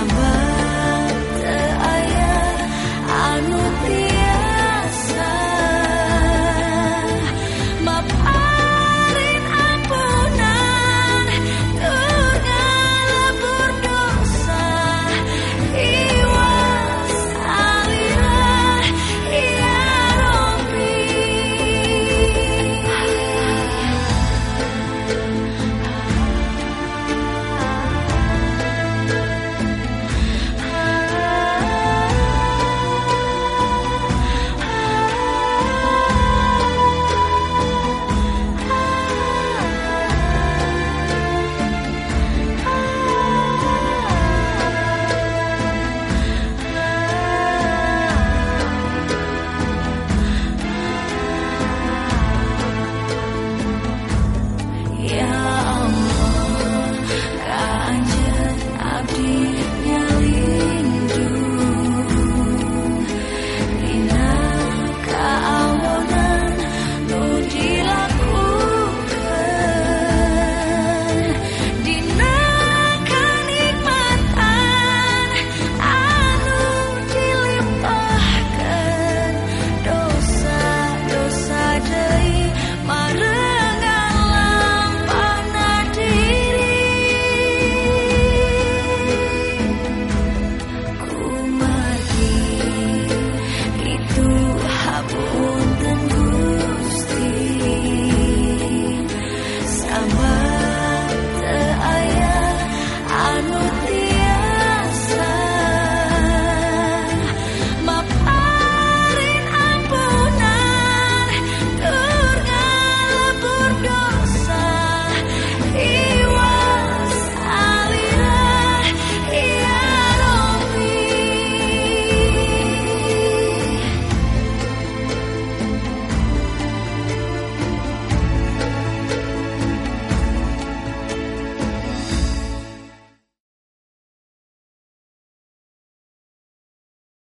I'm